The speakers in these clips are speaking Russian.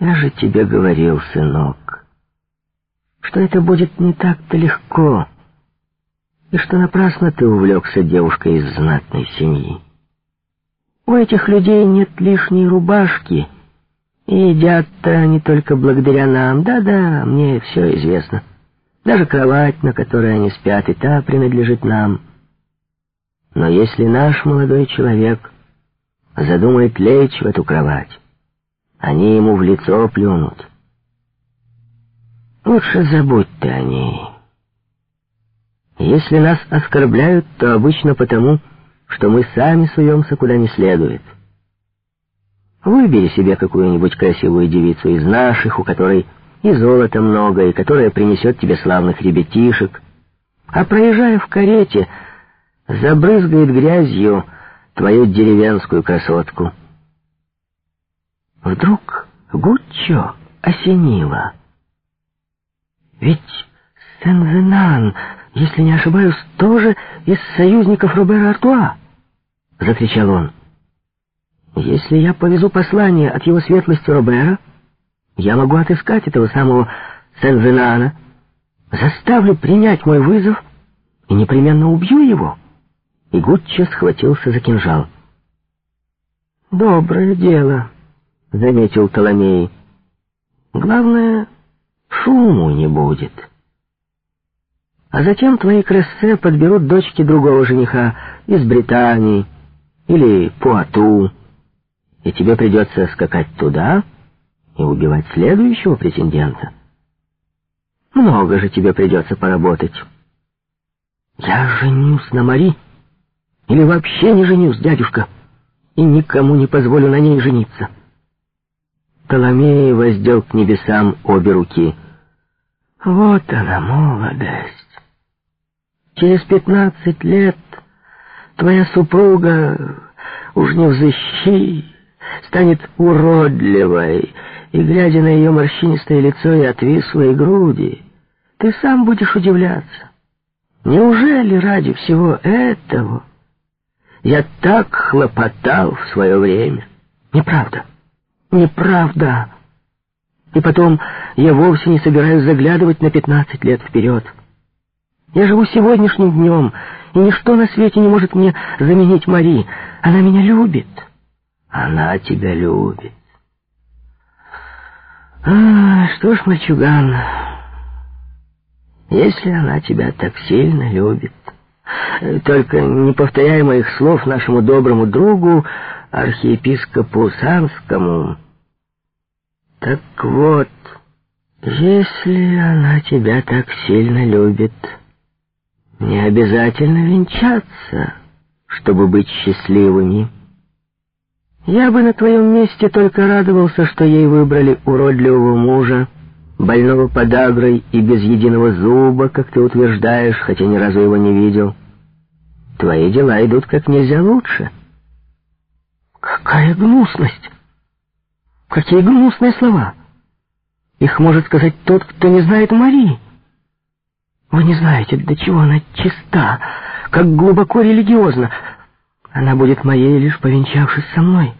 Я же тебе говорил, сынок, что это будет не так-то легко, и что напрасно ты увлекся девушкой из знатной семьи. У этих людей нет лишней рубашки, и едят-то они только благодаря нам. Да-да, мне все известно. Даже кровать, на которой они спят, и та принадлежит нам. Но если наш молодой человек задумает лечь в эту кровать, они ему в лицо плюнут. Лучше забудь ты о ней. Если нас оскорбляют, то обычно потому, что мы сами суемся куда не следует. Выбери себе какую-нибудь красивую девицу из наших, у которой и золота много, и которая принесет тебе славных ребятишек, а проезжая в карете, забрызгает грязью твою деревенскую красотку. Вдруг Гуччо осенило. Ведь Сен-Венан, если не ошибаюсь, тоже из союзников Робера Артуа, — закричал он. Если я повезу послание от его светлости Робера, я могу отыскать этого самого Сен-Венана, заставлю принять мой вызов и непременно убью его. И Гуччо схватился за кинжал. «Доброе дело», — заметил Толомей. «Главное, шуму не будет. А затем твои крессе подберут дочки другого жениха из Британии или Пуату, и тебе придется скакать туда и убивать следующего претендента. Много же тебе придется поработать. Я женюсь на Мари, или вообще не женюсь, дядюшка, и никому не позволю на ней жениться». Толомей воздел к небесам обе руки. Вот она, молодость. Через пятнадцать лет твоя супруга уж не взыщи, станет уродливой, и, глядя на ее морщинистое лицо и отвислые груди, ты сам будешь удивляться. Неужели ради всего этого я так хлопотал в свое время? Неправда. Неправда. И потом, я вовсе не собираюсь заглядывать на пятнадцать лет вперед. Я живу сегодняшним днем, и ничто на свете не может мне заменить Мари. Она меня любит. Она тебя любит. А, что ж, мальчуган, если она тебя так сильно любит, только не повторяй моих слов нашему доброму другу, архиепископу Самскому. Так вот, если она тебя так сильно любит, не обязательно венчаться, чтобы быть счастливыми. Я бы на твоем месте только радовался, что ей выбрали уродливого мужа, больного подагрой и без единого зуба, как ты утверждаешь, хотя ни разу его не видел. Твои дела идут как нельзя лучше. Какая гнусность! Какие гнусные слова! Их может сказать тот, кто не знает Марии. Вы не знаете, до чего она чиста, как глубоко религиозна. Она будет моей, лишь повенчавшись со мной,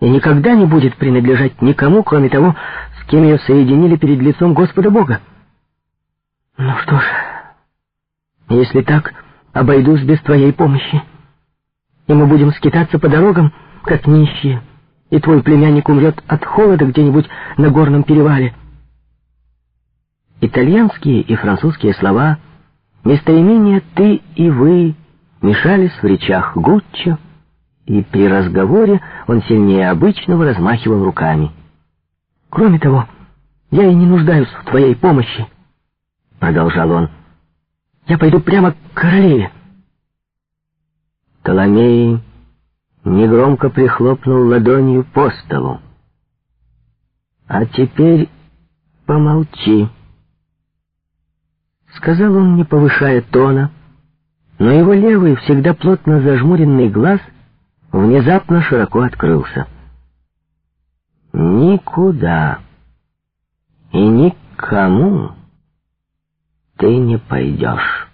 и никогда не будет принадлежать никому, кроме того, с кем ее соединили перед лицом Господа Бога. Ну что ж, если так, обойдусь без твоей помощи, и мы будем скитаться по дорогам, как нищие, и твой племянник умрет от холода где-нибудь на горном перевале. Итальянские и французские слова, местоимения «ты» и «вы» мешались в речах Гуччо, и при разговоре он сильнее обычного размахивал руками. «Кроме того, я и не нуждаюсь в твоей помощи», — продолжал он. «Я пойду прямо к королеве». Толомей негромко прихлопнул ладонью по столу. «А теперь помолчи», — сказал он, не повышая тона, но его левый, всегда плотно зажмуренный глаз внезапно широко открылся. «Никуда и никому ты не пойдешь,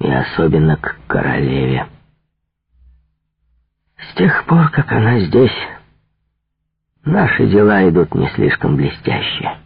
и особенно к королеве». С тех пор, как она здесь, Наши дела идут не слишком блестяще.